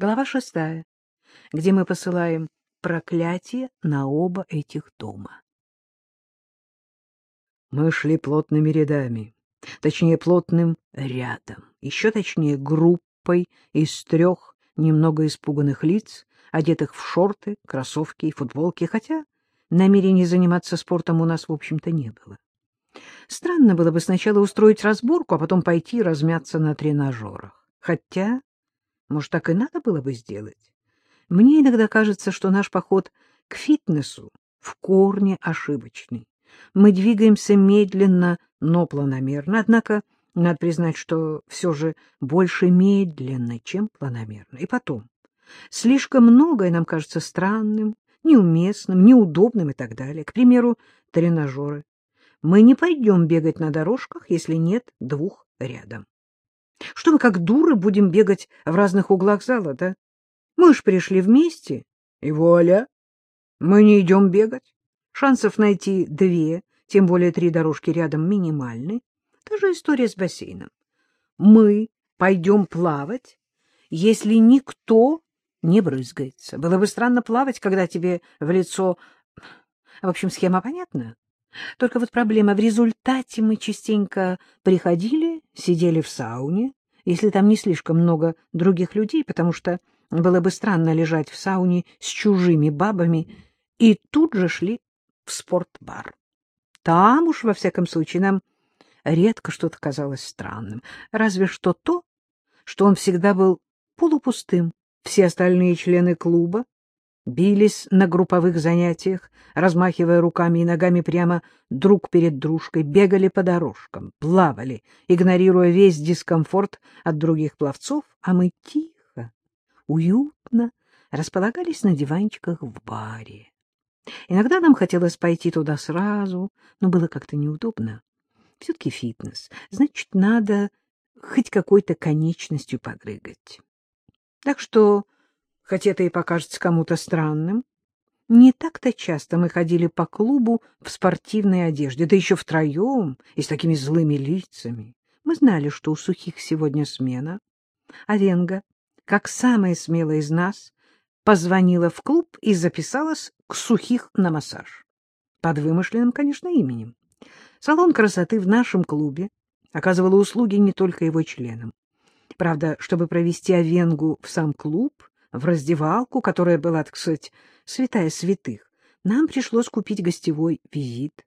Глава шестая, где мы посылаем проклятие на оба этих дома. Мы шли плотными рядами, точнее, плотным рядом, еще точнее, группой из трех немного испуганных лиц, одетых в шорты, кроссовки и футболки, хотя намерений заниматься спортом у нас, в общем-то, не было. Странно было бы сначала устроить разборку, а потом пойти размяться на тренажерах. Хотя, может, так и надо было бы сделать. Мне иногда кажется, что наш поход к фитнесу в корне ошибочный. Мы двигаемся медленно, но планомерно, однако надо признать, что все же больше медленно, чем планомерно. И потом, слишком многое нам кажется странным, неуместным, неудобным и так далее. К примеру, тренажеры. Мы не пойдем бегать на дорожках, если нет двух рядом. Что мы как дуры будем бегать в разных углах зала, да? Мы ж пришли вместе, и вуаля, мы не идем бегать. Шансов найти две, тем более три дорожки рядом, минимальны. Та же история с бассейном. Мы пойдем плавать, если никто не брызгается. Было бы странно плавать, когда тебе в лицо... В общем, схема понятна. Только вот проблема в результате мы частенько приходили, сидели в сауне, если там не слишком много других людей, потому что было бы странно лежать в сауне с чужими бабами, и тут же шли в спортбар. Там уж, во всяком случае, нам редко что-то казалось странным, разве что то, что он всегда был полупустым. Все остальные члены клуба бились на групповых занятиях, размахивая руками и ногами прямо друг перед дружкой, бегали по дорожкам, плавали, игнорируя весь дискомфорт от других пловцов, а мы тихо, уютно располагались на диванчиках в баре. Иногда нам хотелось пойти туда сразу, но было как-то неудобно. Все-таки фитнес, значит, надо хоть какой-то конечностью подрыгать. Так что хоть это и покажется кому-то странным, не так-то часто мы ходили по клубу в спортивной одежде, да еще втроем и с такими злыми лицами. Мы знали, что у сухих сегодня смена, а Венга, как самая смелая из нас, позвонила в клуб и записалась к сухих на массаж. Под вымышленным, конечно, именем. Салон красоты в нашем клубе оказывал услуги не только его членам. Правда, чтобы провести Овенгу в сам клуб, в раздевалку, которая была, так сказать, святая святых, нам пришлось купить гостевой визит,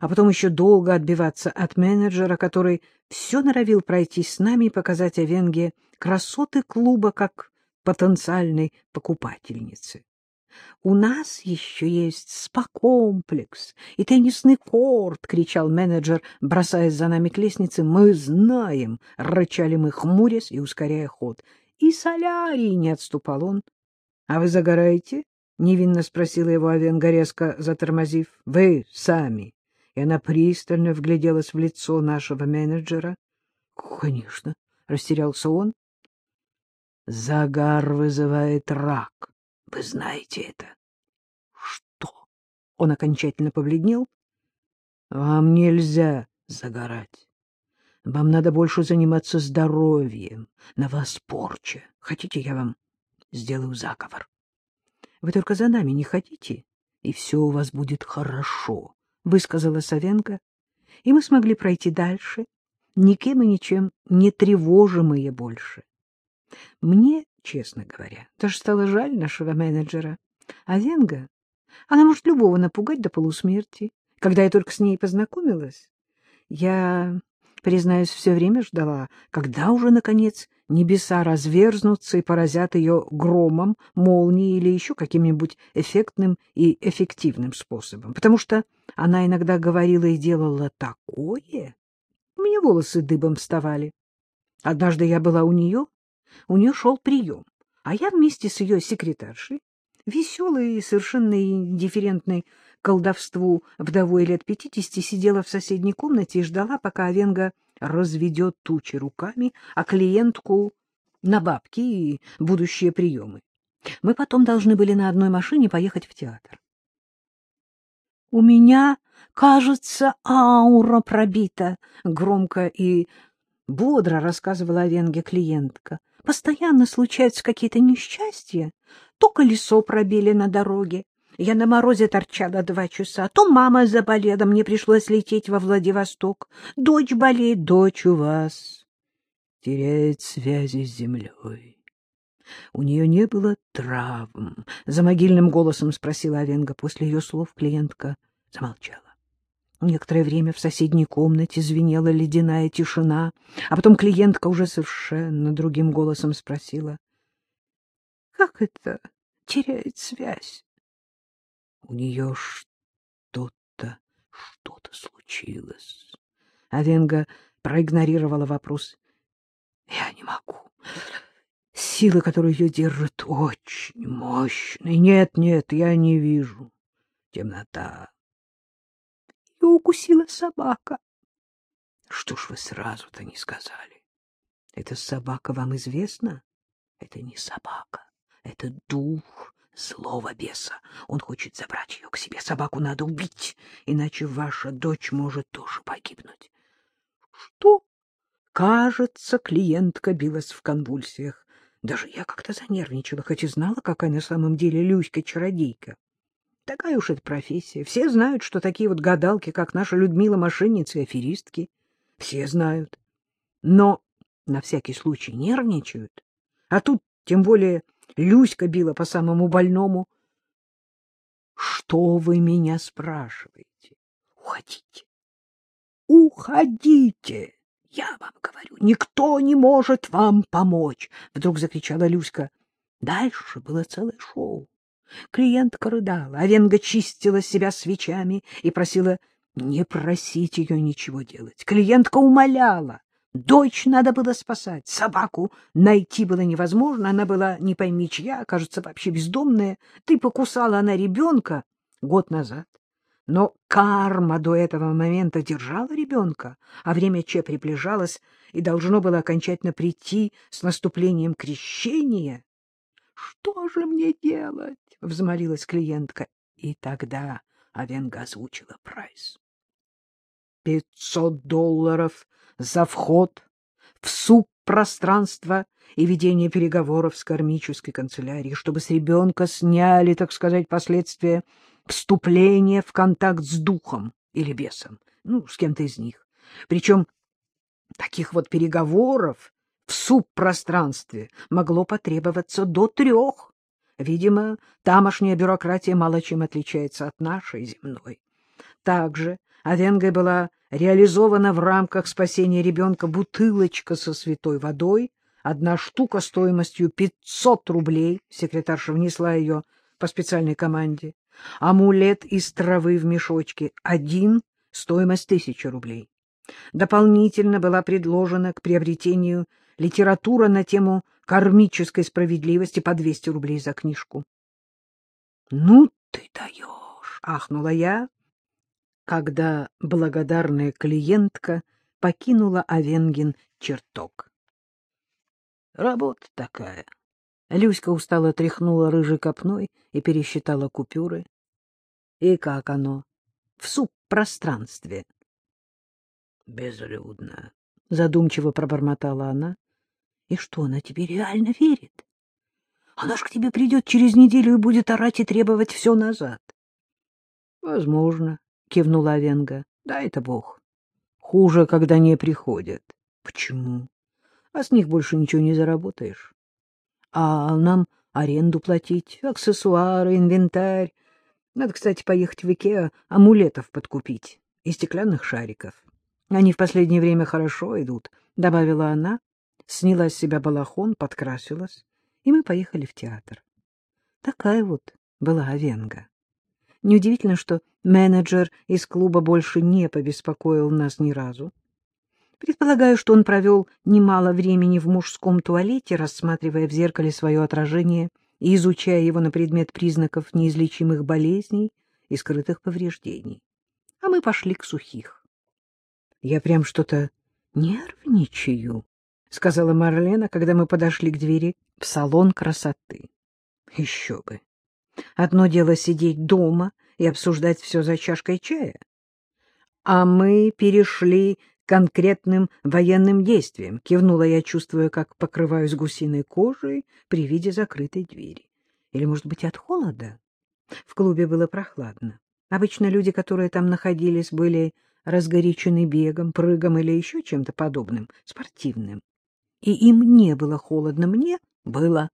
а потом еще долго отбиваться от менеджера, который все норовил пройти с нами и показать Овенге красоты клуба как потенциальной покупательницы. «У нас еще есть спа-комплекс и теннисный корт!» — кричал менеджер, бросаясь за нами к лестнице. «Мы знаем!» — рычали мы, хмурясь и ускоряя ход и солярий, — не отступал он. — А вы загораете? — невинно спросила его Овенга, резко затормозив. — Вы сами. И она пристально вгляделась в лицо нашего менеджера. — Конечно, — растерялся он. — Загар вызывает рак. Вы знаете это. — Что? Он окончательно побледнел. — Вам нельзя загорать. Вам надо больше заниматься здоровьем. На вас порча. Хотите, я вам сделаю заговор? Вы только за нами не ходите, и все у вас будет хорошо, — высказала Савенко. И мы смогли пройти дальше, никем и ничем не тревожимые больше. Мне, честно говоря, даже стало жаль нашего менеджера. А Венга, она может любого напугать до полусмерти. Когда я только с ней познакомилась, я признаюсь, все время ждала, когда уже, наконец, небеса разверзнутся и поразят ее громом, молнией или еще каким-нибудь эффектным и эффективным способом. Потому что она иногда говорила и делала такое. У меня волосы дыбом вставали. Однажды я была у нее, у нее шел прием, а я вместе с ее секретаршей, веселой и совершенно индифферентной колдовству вдовой лет пятидесяти сидела в соседней комнате и ждала, пока Овенга разведет тучи руками, а клиентку на бабки и будущие приемы. Мы потом должны были на одной машине поехать в театр. — У меня, кажется, аура пробита, — громко и бодро рассказывала Овенге клиентка. постоянно случаются какие-то несчастья. То колесо пробили на дороге, я на морозе торчала два часа, то мама заболела, мне пришлось лететь во Владивосток. Дочь болеет, дочь у вас теряет связи с землей. У нее не было травм. За могильным голосом спросила Овенга. После ее слов клиентка замолчала. Некоторое время в соседней комнате звенела ледяная тишина, а потом клиентка уже совершенно другим голосом спросила. — Как это теряет связь? У нее что-то, что-то случилось. Авенга проигнорировала вопрос. Я не могу. Сила, которая ее держит, очень мощная. Нет, нет, я не вижу. Темнота. Ее укусила собака. Что ж вы сразу-то не сказали? Эта собака вам известна? Это не собака, это дух, злого беса. Он хочет забрать ее к себе. Собаку надо убить, иначе ваша дочь может тоже погибнуть. Что? Кажется, клиентка билась в конвульсиях. Даже я как-то занервничала, хоть и знала, какая на самом деле Люська-чародейка. Такая уж это профессия. Все знают, что такие вот гадалки, как наша Людмила, мошенницы и аферистки. Все знают. Но на всякий случай нервничают. А тут, тем более, Люська била по самому больному. — Что вы меня спрашиваете? Уходите. Уходите! Я вам говорю, никто не может вам помочь! Вдруг закричала Люська. Дальше было целое шоу. Клиентка рыдала, а Венга чистила себя свечами и просила не просить ее ничего делать. Клиентка умоляла. Дочь надо было спасать, собаку найти было невозможно, она была не пойми чья, кажется, вообще бездомная. Ты покусала она ребенка год назад. Но карма до этого момента держала ребенка, а время Че приближалось и должно было окончательно прийти с наступлением крещения. — Что же мне делать? — взмолилась клиентка. И тогда Авенга озвучила прайс. — Пятьсот долларов за вход в субпространство и ведение переговоров с кармической канцелярией, чтобы с ребенка сняли, так сказать, последствия вступления в контакт с духом или бесом, ну, с кем-то из них. Причем таких вот переговоров в субпространстве могло потребоваться до трех. Видимо, тамошняя бюрократия мало чем отличается от нашей земной. Также Авенгой была реализована в рамках спасения ребенка бутылочка со святой водой, одна штука стоимостью 500 рублей, секретарша внесла ее по специальной команде, амулет из травы в мешочке, один, стоимость тысячи рублей. Дополнительно была предложена к приобретению литература на тему кармической справедливости по 200 рублей за книжку. — Ну ты даешь! — ахнула я, когда благодарная клиентка покинула Овенгин чертог. Работа такая. Люська устало тряхнула рыжей копной и пересчитала купюры. И как оно? В субпространстве. Безлюдно. Задумчиво пробормотала она. И что, она тебе реально верит? Она ж к тебе придет через неделю и будет орать и требовать все назад. Возможно, — кивнула Овенга. — Да это бог. Хуже, когда не приходят. — Почему? А с них больше ничего не заработаешь. А нам аренду платить, аксессуары, инвентарь. Надо, кстати, поехать в Икеа, амулетов подкупить и стеклянных шариков. Они в последнее время хорошо идут, — добавила она, сняла с себя балахон, подкрасилась, и мы поехали в театр. Такая вот была Овенга. Неудивительно, что менеджер из клуба больше не побеспокоил нас ни разу. Предполагаю, что он провел немало времени в мужском туалете, рассматривая в зеркале свое отражение и изучая его на предмет признаков неизлечимых болезней и скрытых повреждений. А мы пошли к сухих. — Я прям что-то нервничаю, — сказала Марлена, когда мы подошли к двери в салон красоты. — Еще бы! Одно дело сидеть дома и обсуждать все за чашкой чая. А мы перешли конкретным военным действиям, кивнула я, чувствуя, как покрываюсь гусиной кожей при виде закрытой двери. Или, может быть, от холода? В клубе было прохладно. Обычно люди, которые там находились, были разгорячены бегом, прыгом или еще чем-то подобным, спортивным. И им не было холодно, мне было